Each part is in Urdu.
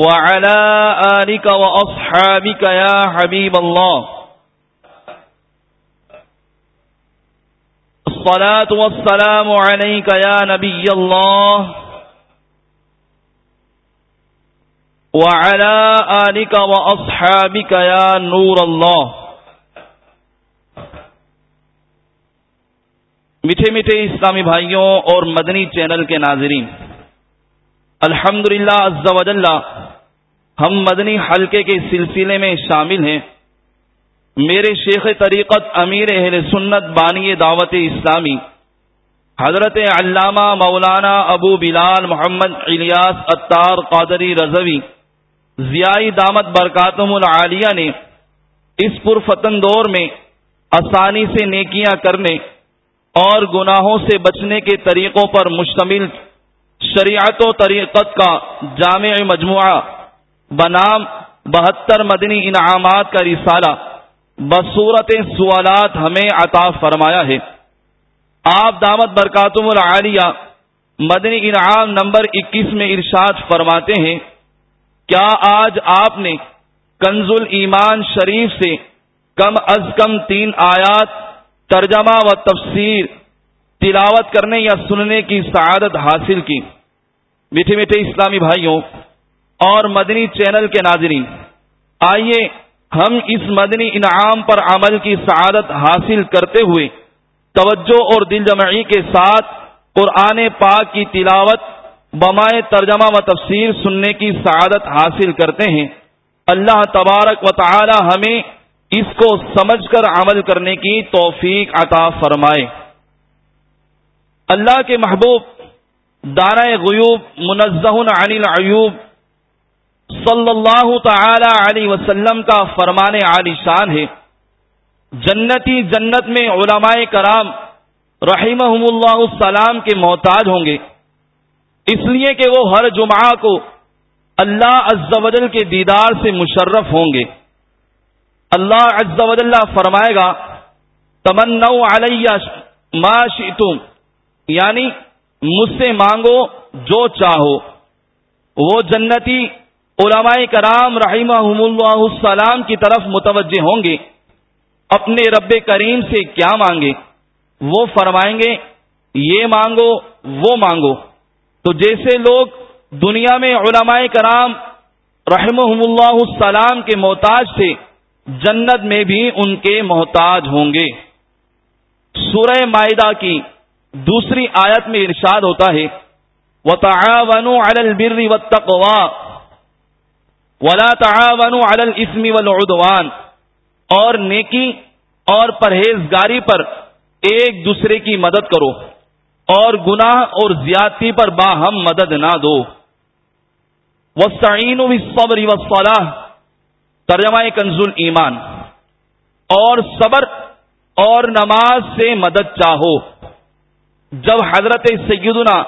وعلى آلك وأصحابك يا حبيب الله. الصلاة والسلام عليك يا نبي الله. وعلى آلك وأصحابك يا نور الله. میٹھے میٹھے اسلامی بھائیوں اور مدنی چینل کے ناظرین الحمد للہ ہم مدنی حلقے کے سلسلے میں شامل ہیں۔ میرے شیخ طریقت امیر اہل سنت بانی دعوت اسلامی، حضرت علامہ مولانا ابو بلال محمد الیاس اطار قادری رضوی ضیائی دامت برکاتم العالیہ نے اس پرفتن دور میں آسانی سے نیکیاں کرنے اور گناہوں سے بچنے کے طریقوں پر مشتمل شریعت و طریقت کا جامع مجموعہ بنام بہتر مدنی انعامات کا رسالہ بصورت سوالات ہمیں عطا فرمایا ہے۔ آپ دعوت برکاتم العالیہ مدنی انعام نمبر اکیس میں ارشاد فرماتے ہیں، کیا آج آپ نے کنز ایمان شریف سے کم از کم تین آیات ترجمہ و تفسیر تلاوت کرنے یا سننے کی سعادت حاصل کی؟ میٹھے میٹھے اسلامی بھائیوں اور مدنی چینل کے ناظرین، آئیے ہم اس مدنی انعام پر عمل کی سعادت حاصل کرتے ہوئے توجہ اور دل جمعی کے ساتھ قرآن پاک کی تلاوت بمائے ترجمہ و تفسیر سننے کی سعادت حاصل کرتے ہیں۔ اللہ تبارک و تعالی ہمیں اس کو سمجھ کر عمل کرنے کی توفیق عطا فرمائے۔ اللہ کے محبوب دانا غیوب منزہ عن العیوب صلی اللہ تعالی علیہ وسلم کا فرمان عالی شان ہے۔ جنتی جنت میں علماء کرام رحمہم اللہ السلام کے محتاج ہوں گے۔ اس لیے کہ وہ ہر جمعہ کو اللہ عز و جل کے دیدار سے مشرف ہوں گے۔ اللہ عز و جل فرمائے گا تمنا علیہ ما شئتم یعنی مجھ سے مانگو جو چاہو۔ وہ جنتی علماء کرام رحمہ اللہ السلام کی طرف متوجہ ہوں گے۔ اپنے رب کریم سے کیا مانگے؟ وہ فرمائیں گے، یہ مانگو، وہ مانگو۔ تو جیسے لوگ دنیا میں علماء کرام رحمہ اللہ السلام کے محتاج تھے، جنت میں بھی ان کے محتاج ہوں گے۔ سورہ معدہ کی دوسری آیت میں ارشاد ہوتا ہے وہ تعاون البر و تقوا ولا تعاون الاسم والعدوان اور نیکی اور پرہیزگاری پر ایک دوسرے کی مدد کرو اور گناہ اور زیادتی پر باہم مدد نہ دو۔ وسعین صبر وصلاح ترجمہ کنزول ایمان۔ اور صبر اور نماز سے مدد چاہو۔ جب حضرت سیدنا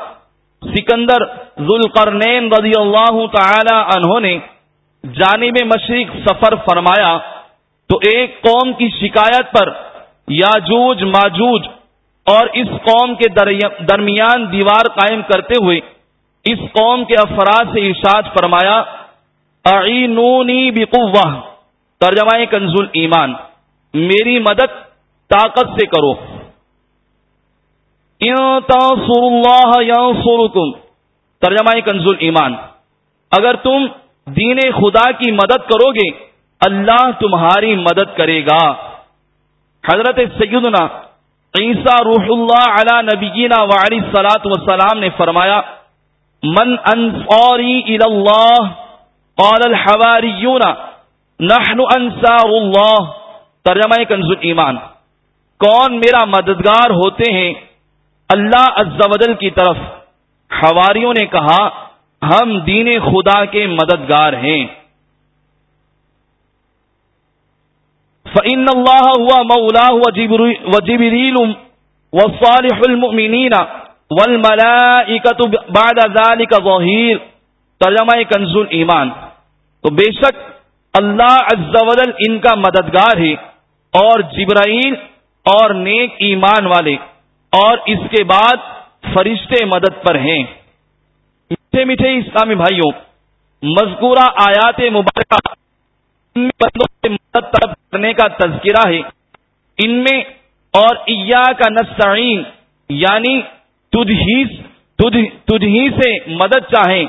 سکندر ذوالقرنین رضی اللہ تعالی انہوں نے جانب مشرق سفر فرمایا تو ایک قوم کی شکایت پر یاجوج، ماجوج اور اس قوم کے درمیان دیوار قائم کرتے ہوئے اس قوم کے افراد سے ارشاد فرمایا، اعینونی بقوہ، ترجمہ کنزول ایمان، میری مدد طاقت سے کرو۔ اللہ ترجمہ کنزول ایمان۔ اگر تم دین خدا کی مدد کرو گے، اللہ تمہاری مدد کرے گا۔ حضرت سیدنا عیسیٰ روح اللہ علی نبینا وعلی سلاۃ وسلام نے فرمایا، من انصاری اللہ، قال الحواریون، نحن انصار اللہ۔ ترجمہ کنز ایمان کون میرا مددگار ہوتے ہیں؟ اللہ عز و جل کی طرف۔ حواریوں نے کہا ہم دین خدا کے مددگار ہیں۔ فعن اللہ ہوا مولا و جبریل و صالح المؤمنین والملائکۃ بعد ذلك ظہیر ترجمہ کنز ایمان۔ تو بے شک اللہ عز و جل ان کا مددگار ہے اور جبرائیل اور نیک ایمان والے اور اس کے بعد فرشتے مدد پر ہیں۔ میٹھے میٹھے اسلامی بھائیوں، مذکورہ آیات مبارکہ ان میں بندوں سے مدد طلب کرنے کا تذکرہ ہے۔ ان میں اور ایا کا نسعین یعنی تجھ ہی سے مدد چاہیں۔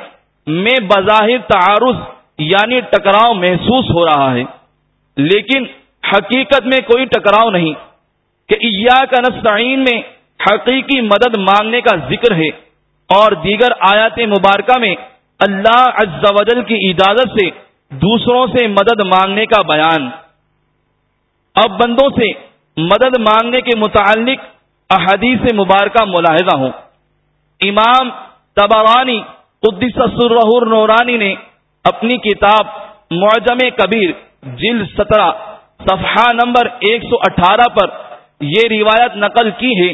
میں بظاہر تعارض یعنی ٹکراؤ محسوس ہو رہا ہے۔ لیکن حقیقت میں کوئی ٹکراؤ نہیں، کہ ایا کا نسعین میں حقیقی مدد مانگنے کا ذکر ہے۔ اور دیگر آیات مبارکہ میں اللہ عز و جل کی اجازت سے دوسروں سے مدد مانگنے کا بیان۔ اب بندوں سے مدد مانگنے کے متعلق احادیث مبارکہ ملاحظہ ہوں۔ امام تبارانی قدس سرح نورانی نے اپنی کتاب معجم کبیر جلد سترہ صفحہ نمبر ایک سو اٹھارہ پر یہ روایت نقل کی ہے۔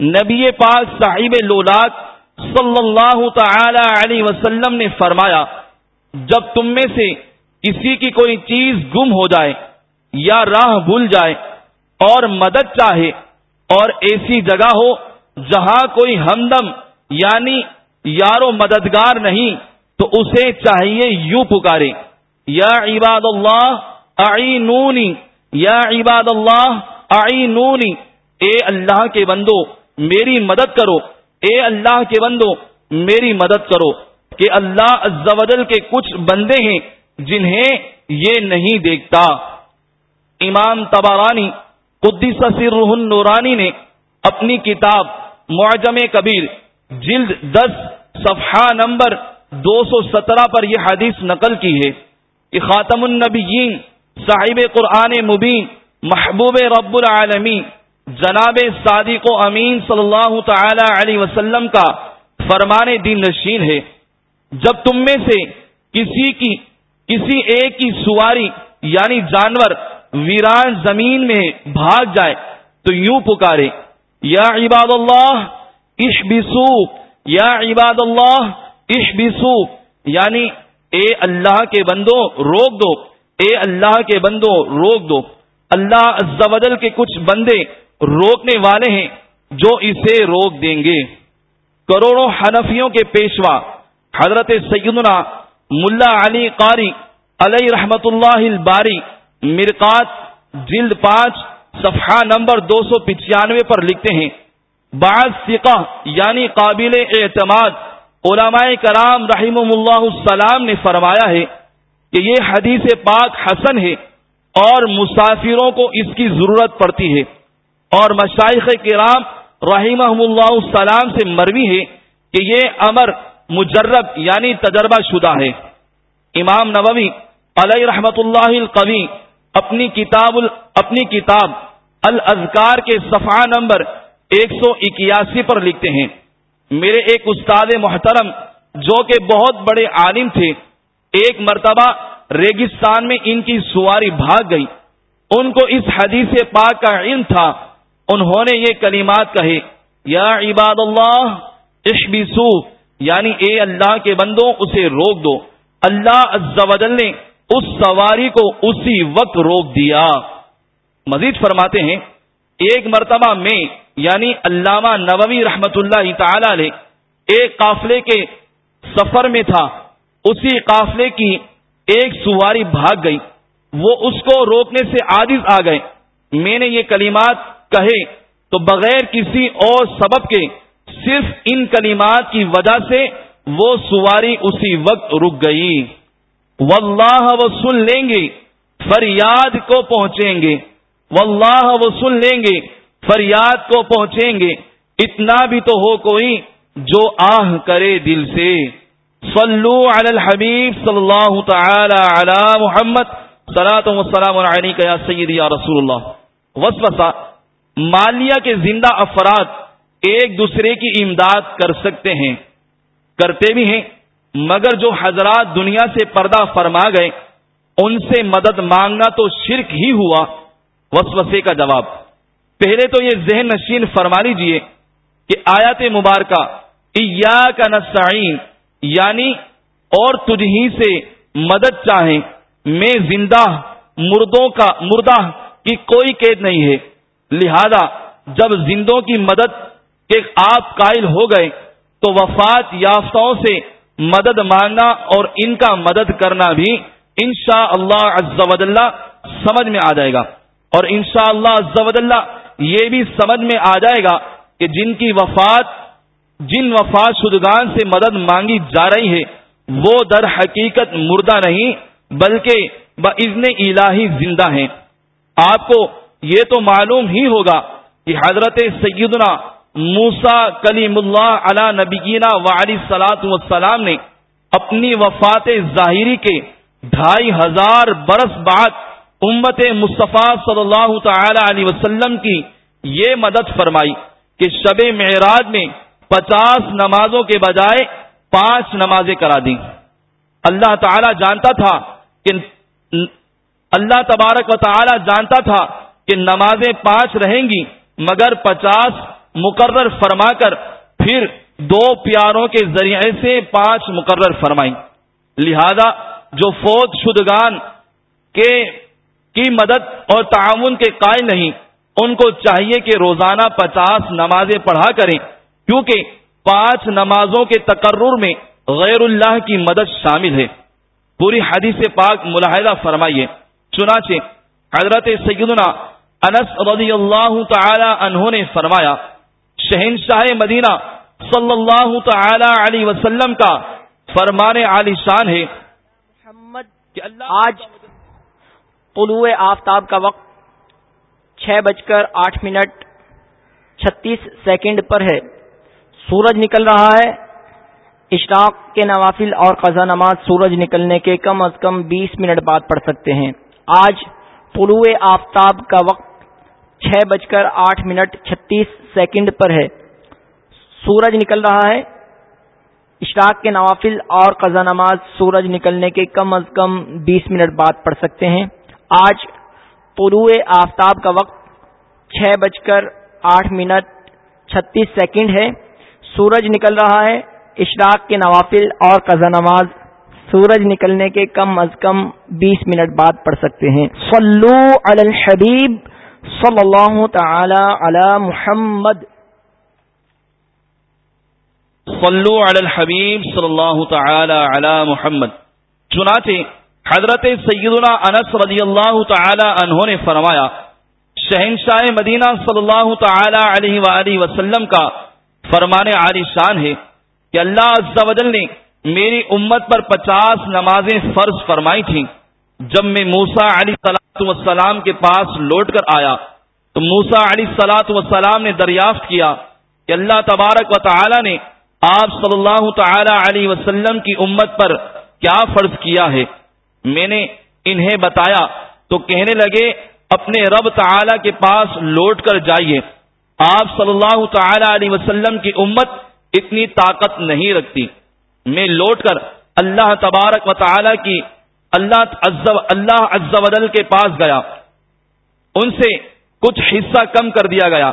نبی پاک صاحب لولاک صلی اللہ تعالی علیہ وسلم نے فرمایا، جب تم میں سے کسی کی کوئی چیز گم ہو جائے یا راہ بھول جائے اور مدد چاہے اور ایسی جگہ ہو جہاں کوئی ہمدم یعنی یارو مددگار نہیں، تو اسے چاہیے یوں پکارے، یا عباد اللہ آئی نونی یا عباد اللہ آئی نونی اے اللہ کے بندو، میری مدد کرو۔ اے اللہ کے بندو، میری مدد کرو کہ اللہ عز کے کچھ بندے ہیں جنہیں یہ نہیں دیکھتا۔ امام تبارانی قدس سر نورانی نے اپنی کتاب معجم کبیر، جلد دس، صفحہ نمبر دو سو سترہ پر یہ حدیث نقل کی ہے۔ کہ خاتم النبیین، صاحب قرآن مبین، محبوب رب العالمین جناب صادق و امین صلی اللہ تعالی علیہ وسلم کا فرمان دین نشین ہے۔ جب تم میں سے کسی کی، کسی ایک کی سواری یعنی جانور ویران زمین میں بھاگ جائے تو یوں پکارے، یا عباد اللہ عش بسو یا عباد اللہ عش بسو یعنی اے اللہ کے بندو، روک دو۔ اے اللہ کے بندو، روک دو۔ اللہ کے کچھ بندے روکنے والے ہیں جو اسے روک دیں گے۔ کروڑوں حنفیوں کے پیشوا حضرت سیدنا ملا علی قاری علیہ رحمت اللہ الباری مرکات جلد پانچ صفحہ نمبر دو سو پچانوے پر لکھتے ہیں۔ بعض سکہ یعنی قابل اعتماد علماء کرام رحیم اللہ السلام نے فرمایا ہے کہ یہ حدیث پاک حسن ہے اور مسافروں کو اس کی ضرورت پڑتی ہے۔ اور مشائق کرام رحیم اللہ السلام سے مروی ہے کہ یہ امر مجرب یعنی تجربہ شدہ ہے۔ امام نووی علیہ رحمت اللہ القوی اپنی کتاب اپنی کتاب الازکار کے صفحہ نمبر ایک سو اکیاسی پر لکھتے ہیں۔ میرے ایک استاد محترم جو کہ بہت بڑے عالم تھے، ایک مرتبہ ریگستان میں ان کی سواری بھاگ گئی۔ ان کو اس حدیث پاک کا علم تھا۔ انہوں نے یہ کلمات کہے، یا عباد اللہ اشبیسو. یعنی اے اللہ کے بندوں، اسے روک دو۔ اللہ عز و جل نے اس سواری کو اسی وقت روک دیا۔ مزید فرماتے ہیں، ایک مرتبہ میں یعنی علامہ نووی رحمت اللہ تعالی علیہ، ایک قافلے کے سفر میں تھا۔ اسی قافلے کی ایک سواری بھاگ گئی۔ وہ اس کو روکنے سے عاجز آ گئے۔ میں نے یہ کلمات کہے تو بغیر کسی اور سبب کے صرف ان کلمات کی وجہ سے وہ سواری اسی وقت رک گئی۔ واللہ وہ سن لیں گے، فریاد کو پہنچیں گے۔ واللہ وہ سن لیں گے، فریاد کو پہنچیں گے۔ اتنا بھی تو ہو کوئی جو آہ کرے دل سے۔ صلو علی الحبیب صلی اللہ تعالی علی محمد وسلام علیکہ یا سیدی یا رسول اللہ۔ وسوسہ مالیہ کے زندہ افراد ایک دوسرے کی امداد کر سکتے ہیں، کرتے بھی ہیں، مگر جو حضرات دنیا سے پردہ فرما گئے، ان سے مدد مانگنا تو شرک ہی ہوا۔ وسوسے کا جواب۔ پہلے تو یہ ذہن نشین فرما لیجیے کہ آیات مبارکہ کا نسعین یعنی اور تجھ ہی سے مدد چاہیں، میں زندہ مردوں کا، مردہ کی کوئی قید نہیں ہے۔ لہذا جب زندوں کی مدد کے آپ قائل ہو گئے تو وفات یافتوں سے مدد مانگنا اور ان کا مدد کرنا بھی انشاء اللہ سمجھ میں آ جائے گا۔ اور انشاء اللہ اللہ یہ بھی سمجھ میں آ جائے گا کہ جن کی وفات، جن وفات شدگان سے مدد مانگی جا رہی ہے، وہ در حقیقت مردہ نہیں، بلکہ بزن الہی زندہ ہیں۔ آپ کو یہ تو معلوم ہی ہوگا کہ حضرت سیدنا موسا کلیم اللہ علی نبینا ولی سلاط وسلام نے اپنی وفات ظاہری کے ڈھائی ہزار برس بعد امت مصطفیٰ صلی اللہ تعالی علیہ وسلم کی یہ مدد فرمائی کہ شب معراج میں پچاس نمازوں کے بجائے پانچ نمازیں کرا دی اللہ تعالی جانتا تھا کہ اللہ تبارک و تعالی جانتا تھا کہ نمازیں پانچ رہیں گی، مگر پچاس مقرر فرما کر پھر دو پیاروں کے ذریعے سے پانچ مقرر فرمائی لہذا جو فوج شدگان کے کی مدد اور تعاون کے قائل نہیں، ان کو چاہیے کہ روزانہ پچاس نمازیں پڑھا کریں، کیونکہ پانچ نمازوں کے تقرر میں غیر اللہ کی مدد شامل ہے۔ پوری حدیث پاک ملاحدہ فرمائیے۔ چنانچہ حضرت سیدنا انس رضی اللہ تعالی عنہ نے فرمایا، شہنشاہ مدینہ صلی اللہ تعالی علیہ وسلم کا فرمان عالی شان ہے۔ محمد، آج طلوع آفتاب کا وقت چھ بج کر آٹھ منٹ چھتیس سیکنڈ پر ہے۔ سورج نکل رہا ہے۔ اشراق کے نوافل اور قضا نماز سورج نکلنے کے کم از کم بیس منٹ بعد پڑھ سکتے ہیں۔ آج طلوع آفتاب کا وقت چھ بج کر آٹھ منٹ چھتیس سیکنڈ پر ہے۔ سورج نکل رہا ہے۔ اشراق کے نوافل اور قزا نماز سورج نکلنے کے کم از کم بیس منٹ بعد پڑھ سکتے ہیں۔ آج طلوع آفتاب کا وقت چھ بج کر آٹھ منٹ چھتیس سیکنڈ ہے۔ سورج نکل رہا ہے۔ اشراق کے نوافل اور قزا نماز سورج نکلنے کے کم از کم بیس منٹ بعد پڑھ سکتے ہیں۔ صلو علی الحبیب۔ صلی اللہ تعالی علی محمد. صلو علی الحبیب صلی اللہ تعالی علی محمد. چنانچہ حضرت سیدنا انس رضی اللہ تعالی عنہ نے فرمایا، شہنشاہ مدینہ صلی اللہ تعالی علیہ وآلہ وسلم کا فرمان عالی شان ہے کہ اللہ عز و جل نے میری امت پر پچاس نمازیں فرض فرمائی تھیں۔ جب میں موسا علی سلاۃ وسلام کے پاس لوٹ کر آیا، تو موسا علی سلاۃ وسلام نے دریافت کیا کہ اللہ تبارک و تعالی نے آپ صلی اللہ تعالی علیہ وسلم کی امت پر کیا فرض کیا ہے۔ میں نے انہیں بتایا تو کہنے لگے، اپنے رب تعالی کے پاس لوٹ کر جائیے۔ آپ صلی اللہ تعالی علیہ وسلم کی امت اتنی طاقت نہیں رکھتی۔ میں لوٹ کر اللہ تبارک و تعالی کی اللہ عز اللہ عز و جل کے پاس گیا۔ ان سے کچھ حصہ کم کر دیا گیا۔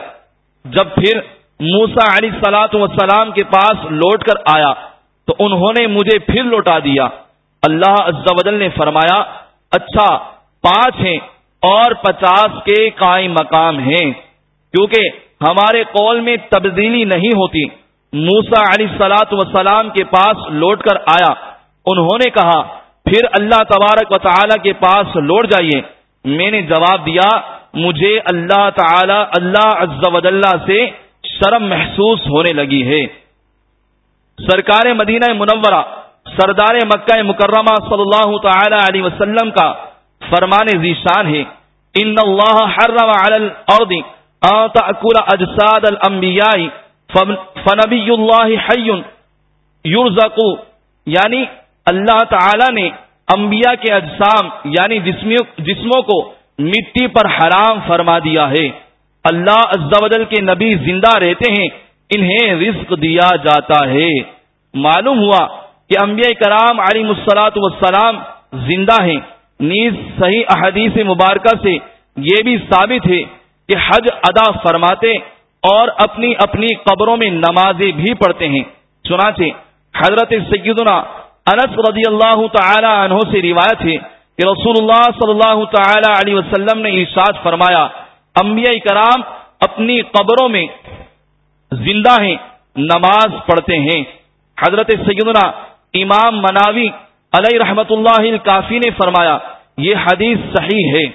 جب پھر موسا علی سلاۃ وسلام کے پاس لوٹ کر آیا، تو انہوں نے مجھے پھر لوٹا دیا۔ اللہ عز و جل نے فرمایا اچھا پانچ ہیں اور پچاس کے قائم مقام ہیں۔ کیونکہ ہمارے قول میں تبدیلی نہیں ہوتی۔ موسا علی سلاۃ وسلام کے پاس لوٹ کر آیا۔ انہوں نے کہا پھر اللہ تبارک و تعالی کے پاس لوٹ جائیے۔ میں نے جواب دیا، مجھے اللہ تعالی، اللہ عز و سے شرم محسوس ہونے لگی ہے۔ سرکار مدینہ منورہ، سردار مکہ مکرمہ صلی اللہ تعالی علیہ وسلم کا فرمان ذیشان ہے۔ ان اللہ حرم علی الارض ان تاکل اجساد الانبیاء فنبی اللہ حی یرزق یعنی اللہ تعالی نے انبیاء کے اجسام یعنی جسموں کو مٹی پر حرام فرما دیا ہے۔ اللہ عز و جل کے نبی زندہ رہتے ہیں، انہیں رزق دیا جاتا ہے۔ معلوم ہوا کہ انبیاء کرام علی مسلاط وسلام زندہ ہیں۔ نیز صحیح احادیث مبارکہ سے یہ بھی ثابت ہے کہ حج ادا فرماتے اور اپنی اپنی قبروں میں نمازیں بھی پڑھتے ہیں۔ چنانچہ حضرت سیدنا انس رضی اللہ تعالی عنہ سے روایت ہے کہ رسول اللہ صلی اللہ تعالی علیہ وسلم نے ارشاد فرمایا، انبیاء کرام اپنی قبروں میں زندہ ہیں، نماز پڑھتے ہیں۔ حضرت سیدنا امام مناوی علیہ رحمت اللہ کافی نے فرمایا، یہ حدیث صحیح ہے۔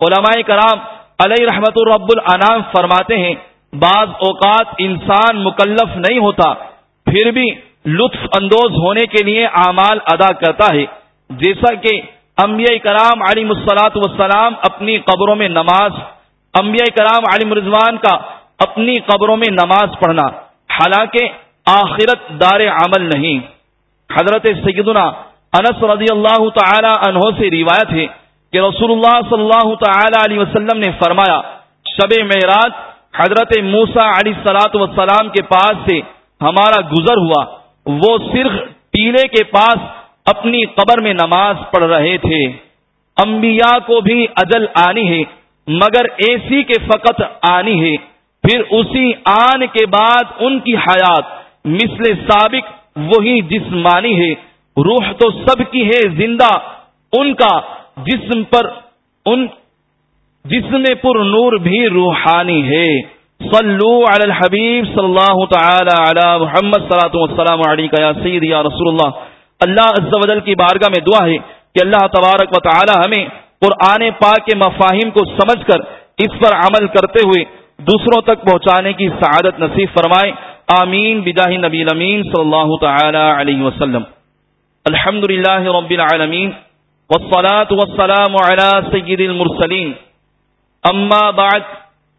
علماء کرام علیہ رحمت الرب العنام فرماتے ہیں، بعض اوقات انسان مکلف نہیں ہوتا، پھر بھی لطف اندوز ہونے کے لیے اعمال ادا کرتا ہے۔ جیسا کہ انبیاء کرام علی مسلاط وسلام اپنی قبروں میں نماز، انبیاء کرام علی مرضوان کا اپنی قبروں میں نماز پڑھنا۔ حالانکہ آخرت دار عمل نہیں۔ حضرت سیدنا انس رضی اللہ تعالی عنہ سے روایت ہے کہ رسول اللہ صلی اللہ تعالی علیہ وسلم نے فرمایا، شب معراج حضرت موسا علی سلاۃ وسلام کے پاس سے ہمارا گزر ہوا۔ وہ صرف ٹیلے کے پاس اپنی قبر میں نماز پڑھ رہے تھے۔ انبیاء کو بھی اجل آنی ہے، مگر ایسی کے فقط آنی ہے۔ پھر اسی آن کے بعد ان کی حیات، مثل سابق وہی جسمانی ہے۔ روح تو سب کی ہے زندہ، ان کا جسم پر، ان جسم پر نور بھی روحانی ہے۔ صلو علی الحبیب صلی اللہ تعالی علی محمد صلاۃ والسلام علیکہ یا سید یا رسول اللہ اللہ عز و جل کی بارگاہ میں دعا ہے کہ اللہ تبارک و تعالی ہمیں قرآن پاک کے مفاہیم کو سمجھ کر اس پر عمل کرتے ہوئے دوسروں تک پہنچانے کی سعادت نصیب فرمائے. آمین. بجاہ نبی الامین صلی اللہ تعالی علیہ وسلم. الحمد للہ رب العالمین والصلاة والسلام على سيد المرسلين أما بعد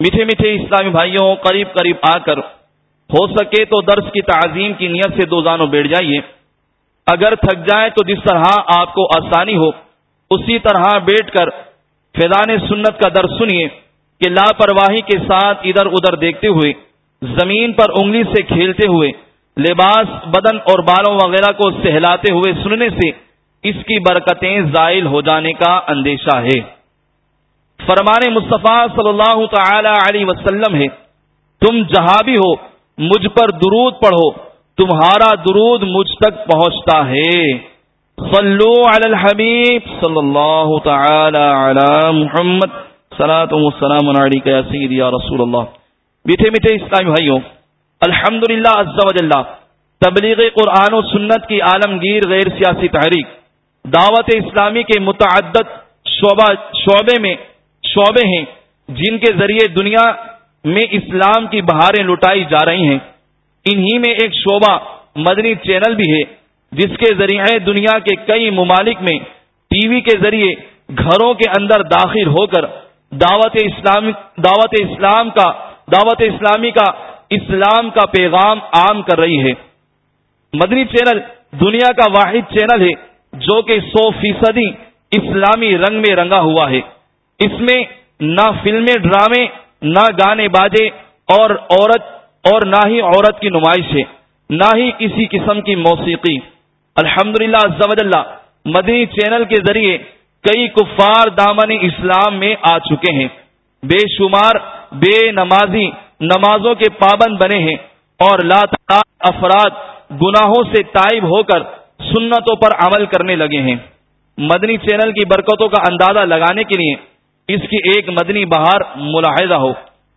میٹھے میٹھے اسلامی بھائیوں، قریب قریب آ کر ہو سکے تو درس کی تعظیم کی نیت سے دو زانوں بیٹھ جائیے۔ اگر تھک جائیں تو جس طرح آپ کو آسانی ہو، اسی طرح بیٹھ کر فیضان سنت کا درس سنیے کہ لاپرواہی کے ساتھ ادھر ادھر دیکھتے ہوئے، زمین پر انگلی سے کھیلتے ہوئے، لباس، بدن اور بالوں وغیرہ کو سہلاتے ہوئے سننے سے اس کی برکتیں زائل ہو جانے کا اندیشہ ہے۔ فرمان مصطفیٰ صلی اللہ تعالی علیہ وسلم ہے تم جہاں بھی ہو، مجھ پر درود پڑھو، تمہارا درود مجھ تک پہنچتا ہے۔ صلو علی الحبیب صلی اللہ تعالی علی محمد والسلام علیکہ یا سیدی یا رسول اللہ۔ میٹھے میٹھے اسلامی بھائیوں الحمد للہ تبلیغ قرآن و سنت کی عالمگیر غیر سیاسی تحریک، دعوت اسلامی کے متعدد شعبے میں شعبے ہیں جن کے ذریعے دنیا میں اسلام کی بہاریں لٹائی جا رہی ہیں۔ انہی میں ایک شعبہ مدنی چینل بھی ہے، جس کے ذریعے دنیا کے کئی ممالک میں ٹی وی کے ذریعے گھروں کے اندر داخل ہو کر دعوت اسلام دعوت اسلام کا، دعوت اسلامی کا، اسلام کا پیغام عام کر رہی ہے۔ مدنی چینل دنیا کا واحد چینل ہے، جو کہ سو فیصدی اسلامی رنگ میں رنگا ہوا ہے۔ اس میں نہ فلمیں ڈرامے، نہ گانے باجے اور عورت اور نہ ہی عورت کی نمائش ہے، نہ ہی کسی قسم کی موسیقی۔ الحمد للہ مدنی چینل کے ذریعے کئی کفار دامن اسلام میں آ چکے ہیں۔ بے شمار، بے نمازی نمازوں کے پابند بنے ہیں اور لا افراد گناہوں سے تائب ہو کر سنتوں پر عمل کرنے لگے ہیں۔ مدنی چینل کی برکتوں کا اندازہ لگانے کے لیے اس کی ایک مدنی بہار ملاحظہ ہو۔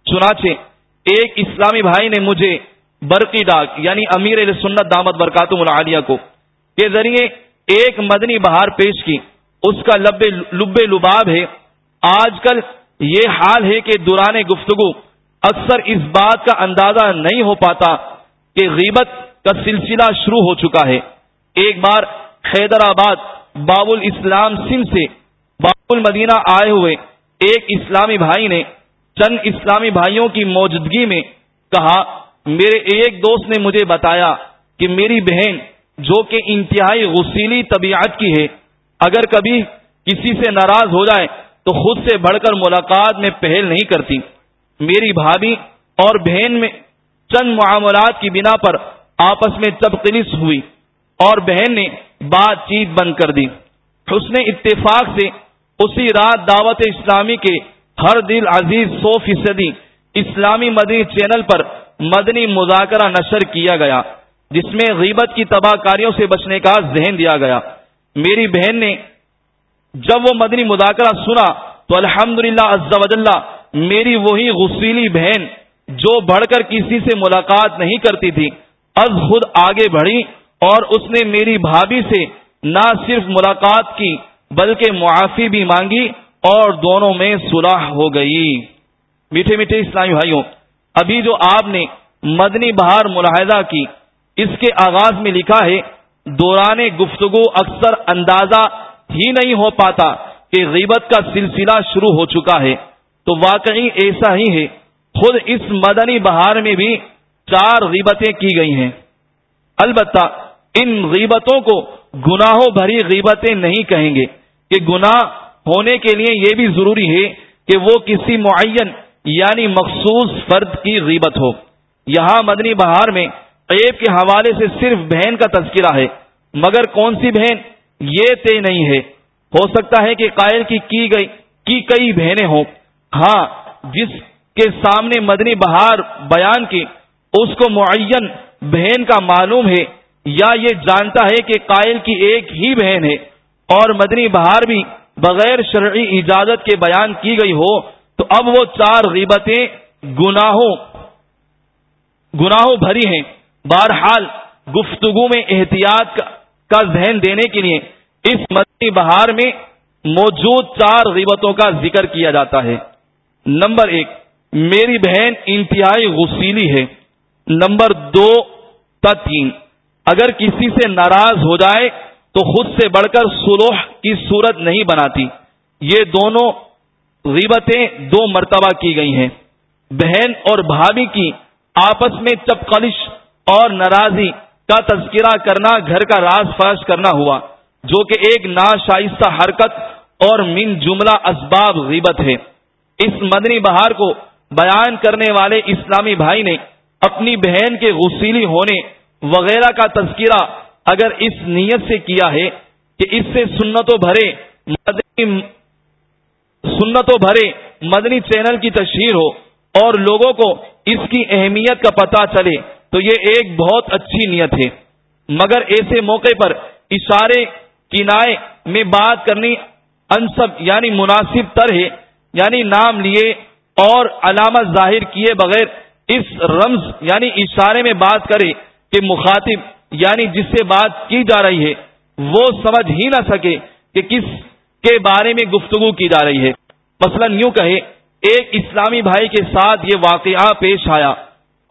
چنانچہ، ایک اسلامی بھائی نے مجھے برقی ڈاک یعنی امیر سنت دامت برکات العالیہ کو، کے ذریعے ایک مدنی بہار پیش کی۔ اس کا لب لب لباب ہے۔ آج کل یہ حال ہے کہ دوران گفتگو اکثر اس بات کا اندازہ نہیں ہو پاتا کہ غیبت کا سلسلہ شروع ہو چکا ہے۔ ایک بار حیدرآباد باب الاسلام سندھ سے باب المدینہ آئے ہوئے ایک اسلامی بھائی نے چند اسلامی بھائیوں کی موجودگی میں کہا، میرے ایک دوست نے مجھے بتایا کہ میری بہن جو کہ انتہائی غسیلی طبیعت کی ہے، اگر کبھی کسی سے ناراض ہو جائے تو خود سے بڑھ کر ملاقات میں پہل نہیں کرتی۔ میری بھابھی اور بہن میں چند معاملات کی بنا پر آپس میں تبخلیس ہوئی اور بہن نے بات چیت بند کر دی۔ اس نے اتفاق سے اسی رات دعوت اسلامی کے ہر دل عزیز سو فیصدی اسلامی مدنی چینل پر مدنی مذاکرہ نشر کیا گیا، جس میں غیبت کی تباہ کاریوں سے بچنے کا ذہن دیا گیا۔ میری بہن نے جب وہ مدنی مذاکرہ سنا تو الحمد للہ میری وہی غسیلی بہن جو بڑھ کر کسی سے ملاقات نہیں کرتی تھی، از خود آگے بڑھی اور اس نے میری بھابھی سے نہ صرف ملاقات کی بلکہ معافی بھی مانگی اور دونوں میں صلاح ہو گئی۔ میٹھے میٹھے اسلامی بھائیوں، ابھی جو آپ نے مدنی بہار ملاحظہ کی، اس کے آغاز میں لکھا ہے، دوران گفتگو اکثر اندازہ ہی نہیں ہو پاتا کہ غیبت کا سلسلہ شروع ہو چکا ہے۔ تو واقعی ایسا ہی ہے، خود اس مدنی بہار میں بھی چار غیبتیں کی گئی ہیں۔ البتہ ان غیبتوں کو گناہوں بھری غیبتیں نہیں کہیں گے۔ کہ گناہ ہونے کے لیے یہ بھی ضروری ہے کہ وہ کسی معین یعنی مخصوص فرد کی غیبت ہو۔ یہاں مدنی بہار میں عیب کے حوالے سے صرف بہن کا تذکرہ ہے، مگر کون سی بہن؟ یہ طے نہیں ہے۔ ہو سکتا ہے کہ قائل کی کی گئی، کی کئی بہنیں ہوں۔ ہاں جس کے سامنے مدنی بہار بیان کی، اس کو معین بہن کا معلوم ہے، یا یہ جانتا ہے کہ قائل کی ایک ہی بہن ہے۔ اور مدنی بہار بھی بغیر شرعی اجازت کے بیان کی گئی ہو، تو اب وہ چار غیبتیں گناہوں گناہوں بھری ہیں۔ بہرحال گفتگو میں احتیاط کا ذہن دینے کے لیے اس مدنی بہار میں موجود چار غیبتوں کا ذکر کیا جاتا ہے۔ نمبر ایک، میری بہن انتہائی غسیلی ہے۔ نمبر دو تین اگر کسی سے ناراض ہو جائے تو خود سے بڑھ کر سلوح کی صورت نہیں بناتی۔ یہ دونوں غیبتیں دو مرتبہ کی گئی ہیں۔ بہن اور بھابھی کی آپس میں چپکلش اور ناراضی کا تذکرہ کرنا، گھر کا راز فرش کرنا ہوا، جو کہ ایک ناشائستہ حرکت اور من جملہ اسباب غیبت ہے۔ اس مدنی بہار کو بیان کرنے والے اسلامی بھائی نے اپنی بہن کے غسیلی ہونے وغیرہ کا تذکرہ اگر اس نیت سے کیا ہے کہ اس سے سنتوں بھرے، مدنی سنتوں بھرے مدنی چینل کی تشہیر ہو اور لوگوں کو اس کی اہمیت کا پتہ چلے، تو یہ ایک بہت اچھی نیت ہے۔ مگر ایسے موقع پر اشارے، کنائے میں بات کرنی انصب یعنی مناسب تر ہے یعنی نام لیے اور علامت ظاہر کیے بغیر اس رمز یعنی اشارے میں بات کرے کہ مخاطب یعنی جس سے بات کی جا رہی ہے، وہ سمجھ ہی نہ سکے کہ کس کے بارے میں گفتگو کی جا رہی ہے۔ مثلا یوں کہے، ایک اسلامی بھائی کے ساتھ یہ واقعہ پیش آیا۔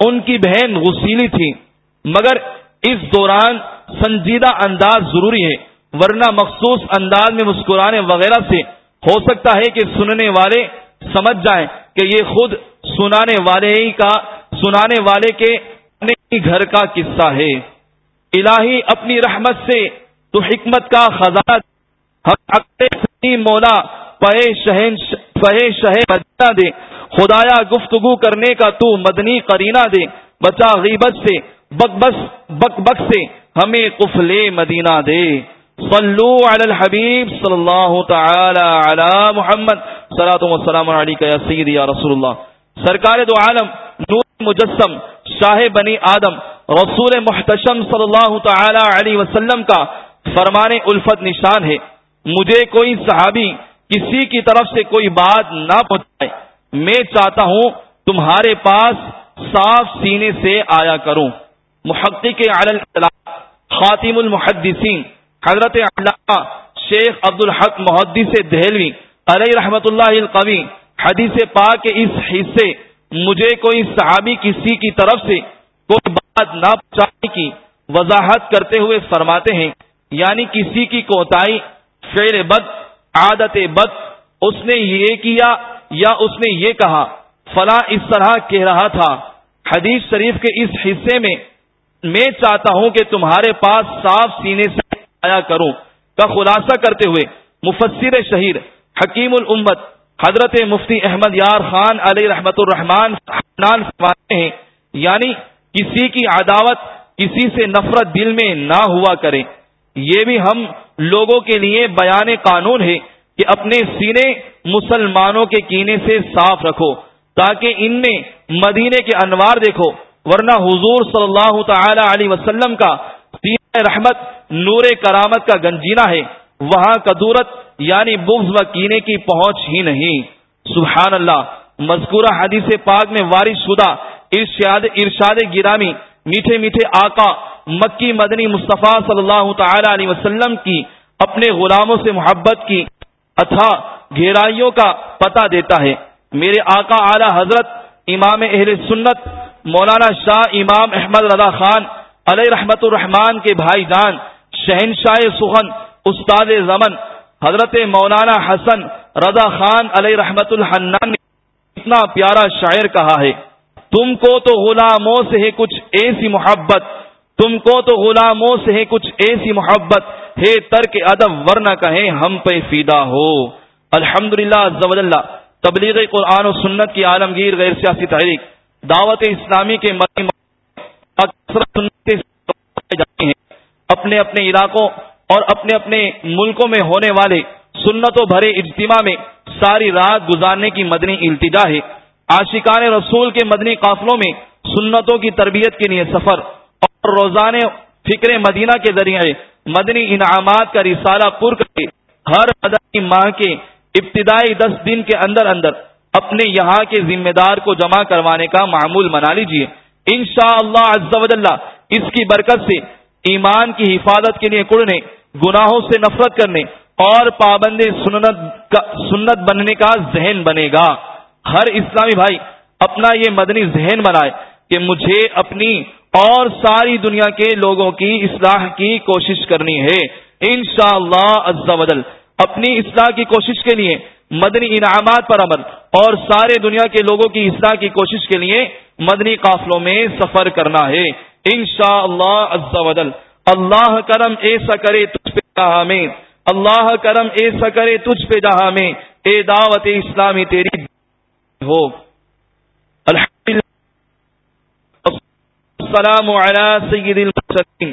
ان کی بہن غسیلی تھی، مگر اس دوران سنجیدہ انداز ضروری ہے، ورنہ مخصوص انداز میں مسکرانے وغیرہ سے ہو سکتا ہے کہ سننے والے سمجھ جائیں کہ یہ خود سنانے والے ہی کا، سنانے والے کے گھر کا قصہ ہے۔ الہی اپنی رحمت سے تو حکمت کا خزانہ مولا پہ شہ دے۔ خدایا گفتگو کرنے کا تو مدنی کرینہ دے۔ بچا غیبت سے بک بس بک بک سے ہمیں قفل مدینہ دے۔ صلو علی الحبیب صلی اللہ تعالی علی محمد صلاة و سلام یا سیدی یا رسول اللہ۔ سرکار دو عالم، نور مجسم، شاہ بنی آدم رسول محتشم صلی اللہ تعالی علیہ وسلم کا فرمان الفت نشان ہے۔ مجھے کوئی صحابی کسی کی طرف سے کوئی بات نہ پہنچائے۔ میں چاہتا ہوں تمہارے پاس صاف سینے سے آیا کروں۔ محقق علی خاتم المحدثین، حضرت علامہ شیخ عبد الحق محدث سے دہلوی علیہ رحمت اللہ القوی۔ حدیث پاک کے اس حصے، مجھے کوئی صحابی کسی کی طرف سے کوئی بات نہ پہنچانے کی وضاحت کرتے ہوئے فرماتے ہیں یعنی کسی کی کوتاہی فعل بد، عادت بد، اس نے یہ کیا یا اس نے یہ کہا؟ فلاں اس طرح کہہ رہا تھا۔ حدیث شریف کے اس حصے میں میں چاہتا ہوں کہ تمہارے پاس صاف سینے سے آیا کروں۔ کا خلاصہ کرتے ہوئے، مفسر شہیر حکیم الامت حضرت مفتی احمد یار خان علیہ رحمت الرحمان ہیں یعنی کسی کی عداوت کسی سے نفرت دل میں نہ ہوا کرے۔ یہ بھی ہم لوگوں کے لیے بیان قانون ہے کہ اپنے سینے مسلمانوں کے کینے سے صاف رکھو تاکہ ان میں مدینے کے انوار دیکھو۔ ورنہ حضور صلی اللہ تعالی علیہ وسلم کا سین رحمت نور کرامت کا گنجینا ہے۔ وہاں کدورت یعنی بغض و کینے کی پہنچ ہی نہیں۔ سبحان اللہ۔ مذکورہ حدیث پاک میں وارث شدہ، ارشاد ارشاد گرامی، میٹھے میٹھے آقا مکی مدنی مصطفیٰ صلی اللہ تعالی علیہ وسلم کی اپنے غلاموں سے محبت کی اتھا گہرائیوں کا پتہ دیتا ہے۔ میرے آقا اعلی حضرت امام اہل سنت، مولانا شاہ امام احمد رضا خان علیہ رحمت الرحمان کے بھائی جان، شہنشاہ سخن، استاد زمن، حضرت مولانا حسن رضا خان علیہ رحمت الحنان نے اتنا پیارا شاعر کہا ہے، تم کو تو غلاموں سے ہے کچھ ایسی محبت، تم کو تو غلاموں سے ہے کچھ ایسی محبت، ہے ترک ادب ورنہ کہیں ہم پہ فیدا ہو۔ الحمد للہ تبلیغ قرآن و سنت کی عالمگیر غیر سیاسی تحریک، دعوت اسلامی کے اپنے اپنے علاقوں اور اپنے اپنے ملکوں میں ہونے والے سنتوں بھرے اجتماع میں ساری رات گزارنے کی مدنی التجا ہے۔ عاشقان رسول کے مدنی قافلوں میں سنتوں کی تربیت کے لیے سفر اور روزانے فکر مدینہ کے ذریعے مدنی انعامات کا رسالہ پر کر ہر مدنی ماہ کے ابتدائی دس دن کے اندر اندر اپنے یہاں کے ذمہ دار کو جمع کروانے کا معمول بنا لیجیے ان شاء اللہ اس کی برکت سے ایمان کی حفاظت کے لیے کڑنے، گناہوں سے نفرت کرنے اور پابند سنت سنت بننے کا ذہن بنے گا۔ ہر اسلامی بھائی اپنا یہ مدنی ذہن بنائے کہ مجھے اپنی اور ساری دنیا کے لوگوں کی اصلاح کی کوشش کرنی ہے۔ انشاءاللہ شاء اللہ اپنی اصلاح کی کوشش کے لیے، مدنی انعامات پر عمل اور سارے دنیا کے لوگوں کی اصلاح کی کوشش کے لیے مدنی قافلوں میں سفر کرنا ہے۔ انشاءاللہ شاء اللہ اللہ کرم ایسا کرے تجھ پہ جہاں اللہ کرم ایسا کرے تجھ پہ جہاں میں، اے دعوت اسلامی تیری۔ ہو۔ السلام علی سید المرسلین۔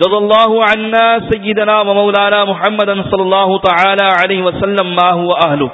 جز اللہ عنا سیدنا و مولانا محمد صلی اللہ تعالی علیہ وسلم ما هو اہلو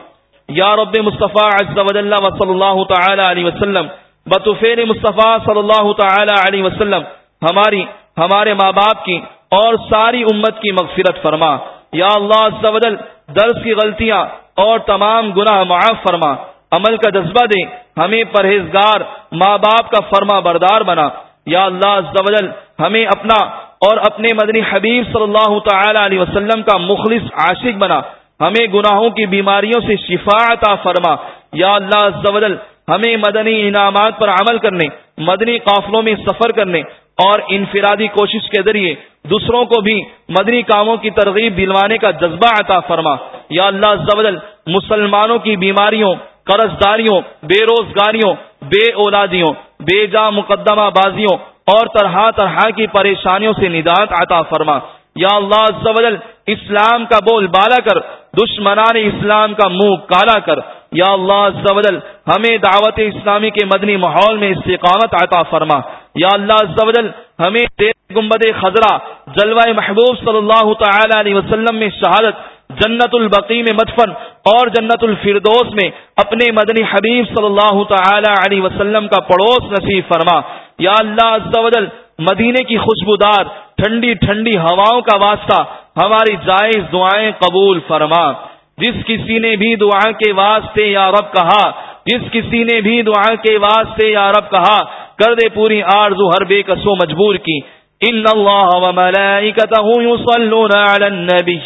یا رب مصطفیٰ عز و جل و صلی اللہ تعالی علیہ وسلم۔ بطفیر مصطفیٰ صلی اللہ تعالی علیہ وسلم۔ ہماری، ہمارے ماں باپ کی اور ساری امت کی مغفرت فرما۔ یا اللہ عز و جل، درس کی غلطیاں اور تمام گناہ معاف فرما، عمل کا جذبہ دے، ہمیں پرہیزگار ماں باپ کا فرما بردار بنا۔ یا اللہ عز و جل، ہمیں اپنا اور اپنے مدنی حبیب صلی اللہ تعالی علیہ وسلم کا مخلص عاشق بنا۔ ہمیں گناہوں کی بیماریوں سے شفا عطا فرما۔ یا اللہ ہمیں مدنی انعامات پر عمل کرنے، مدنی قافلوں میں سفر کرنے اور انفرادی کوشش کے ذریعے دوسروں کو بھی مدنی کاموں کی ترغیب دلوانے کا جذبہ عطا فرما۔ یا اللہ مسلمانوں کی بیماریوں قرض داریوں بے روزگاریوں، بے اولادیوں، بے جا مقدمہ بازیوں اور طرح طرح کی پریشانیوں سے نجات عطا فرما۔ یا اللہ اسلام کا بول بالا کر، دشمنان اسلام کا منہ کالا کر۔ یا اللہ ہمیں دعوت اسلامی کے مدنی ماحول میں استقامت عطا فرما۔ یا اللہ ہمیں گمبد خزرہ جلوہ محبوب صلی اللہ تعالی علیہ وسلم میں شہادت جنت البقی میں مدفن اور جنت الفردوس میں اپنے مدنی حبیب صلی اللہ تعالی علیہ وسلم کا پڑوس نصیب فرما۔ یا اللہ عز و جل مدینے کی خوشبودار ٹھنڈی ٹھنڈی ہواؤں کا واسطہ ہماری جائز دعائیں قبول فرما۔ جس کسی نے بھی دعا کے واسطے یا رب کہا، جس کسی نے بھی دعا کے واسطے یا رب کہا، کر دے پوری آرزو ہر بے کسو مجبور کی۔ ان اللہ و ملائکتہ یصلون علی النبی۔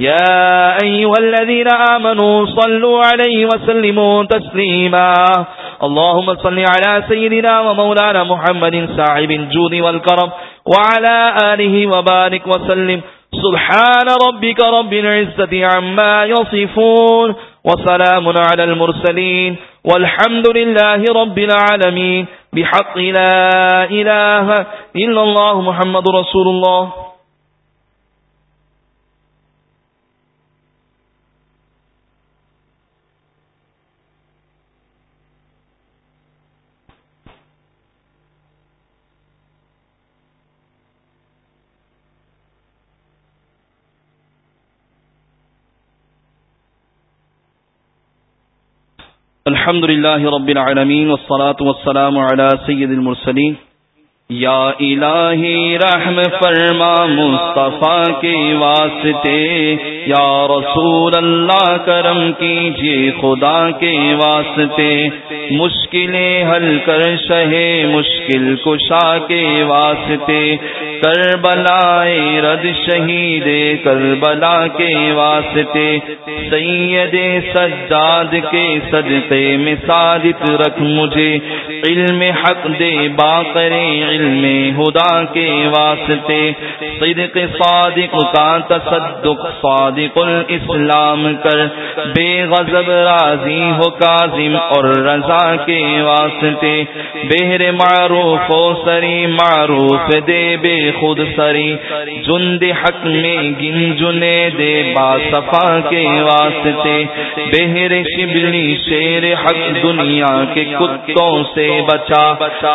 يا أيها الذين آمنوا صلوا عليه وسلموا تسليما اللهم صل على سيدنا ومولانا محمد صاحب الجود والكرم وعلى آله وبارك وسلم سبحان ربك رب العزة عما يصفون وسلام على المرسلين والحمد لله رب العالمين. بحق لا إله إلا الله محمد رسول الله. الحمد لله رب العالمين والصلاة والسلام على سيد المرسلين یا الہی رحم فرما مصطفیٰ کے واسطے، یا رسول اللہ کرم کیجیے خدا کے واسطے مشکلیں حل کر شہے مشکل کشا کے واسطے، کربلائے رد شہید کربلا کے واسطے، سید سجاد کے صدقے میں صادق رکھ مجھے، علم حق دے باقرے علم ہدا کے واسطے. صدق صادق کا تصدق، صادق الاسلام کر. بے غضب راضی ہو کاظم اور رضا کے واسطے. بہر معروف و سری معروف دے بے خود سری. جند حق میں گن جنے دے با صفا کے واسطے. بہر شبلی شیر حق دنیا کے کتوں سے بچا.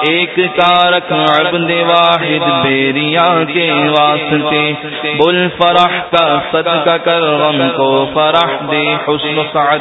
ایک کارک عبد واحد بیریا کے واسطے۔ بل فرح کا صدقہ کر غم کو فرح دے حسن سعد۔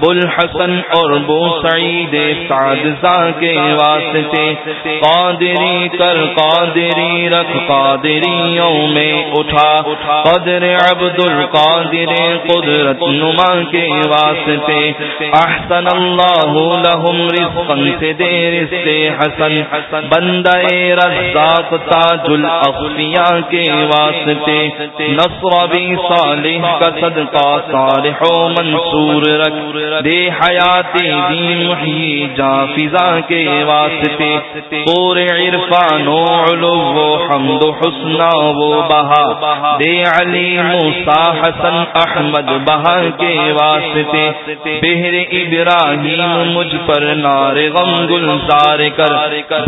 بل حسن اور بو سعید سعد زا کے واسطے۔ قادری کر قادری رکھ قادریوں میں اٹھا۔ قدر عبد القادر قدرت نما کے واسطے۔ احسن اللہ لہم رزقا سے دے رزق حسن۔ بندہ رزاق تاج الاخفیاء کے واسطے نصر بھی صالح کا صدقہ، صالح و منصور رکھ۔ دے حیاتی دی محیی جا فضا کے واسطے، پور عرفان و علو و حمد و حسنہ و بہا۔ دے علی موسیٰ حسن احمد بہا کے واسطے، بہر ابراہیم مجھ پر نار غم گلزار کر۔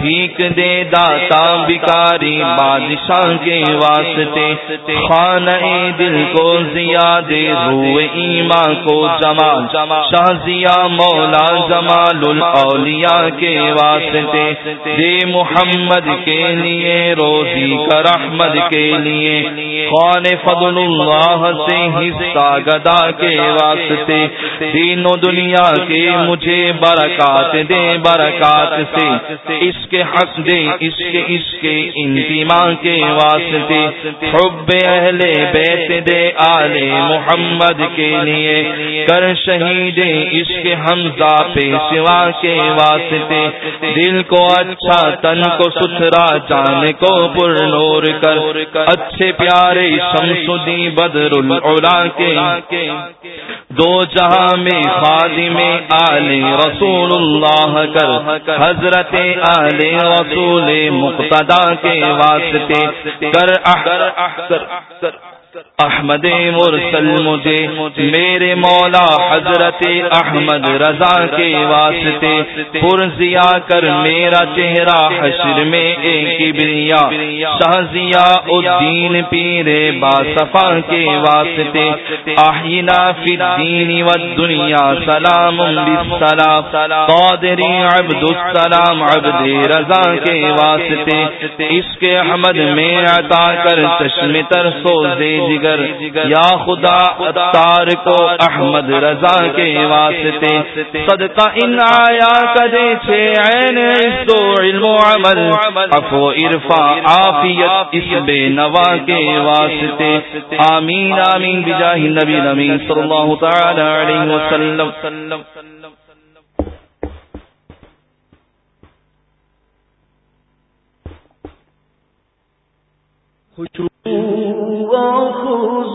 بھیک دے داتا بکاری بادشاہ کے واسطے، خانہ دل کو زیاد روح ایما کو جمال شاہ زیا مولا جمال الاولیاء کے واسطے، دے محمد کے لیے، روزی کر احمد کے لیے، خان فضل اللہ سے حصہ گدا کے واسطے تینوں دنیا کے مجھے برکات دے، برکات سے، اس کے حق دے، اس کے اس کے انتما کے واسطے، حب اہل بیت دے آل محمد کے لیے کر شہید عشق حمزہ پیشوا کے واسطے۔ دل کو اچھا تن کو ستھرا، جان کو پر نور کر۔ اچھے پیارے شمس دی بدر العلا کے دو جہاں میں خادم آل رسول اللہ کر، حضرت آل رسول مقتدا کے واسطے کر کر احمد مرسل مجھے، میرے مولا حضرت احمد رضا کے واسطے، پرزیا کر میرا چہرہ حشر میں ایک بریا شہزیا الدین پیر باصفا کے واسطے آہینا فی الدین والدنیا سلام بالسلام قادری عبد السلام عبد رضا کے واسطے اس کے احمد میں عطا کر چشم تر سوزے جگر یا خدا اتار کو احمد رضا کے واسطے۔ صدقہ ان آیا کدے چھے عین علم و عمل افو عرفا آفیت اس بے نوا کے واسطے۔ آمین آمین بجاہ نبی نمین صلی اللہ تعالی علیہ وسلم۔ خوشو خوش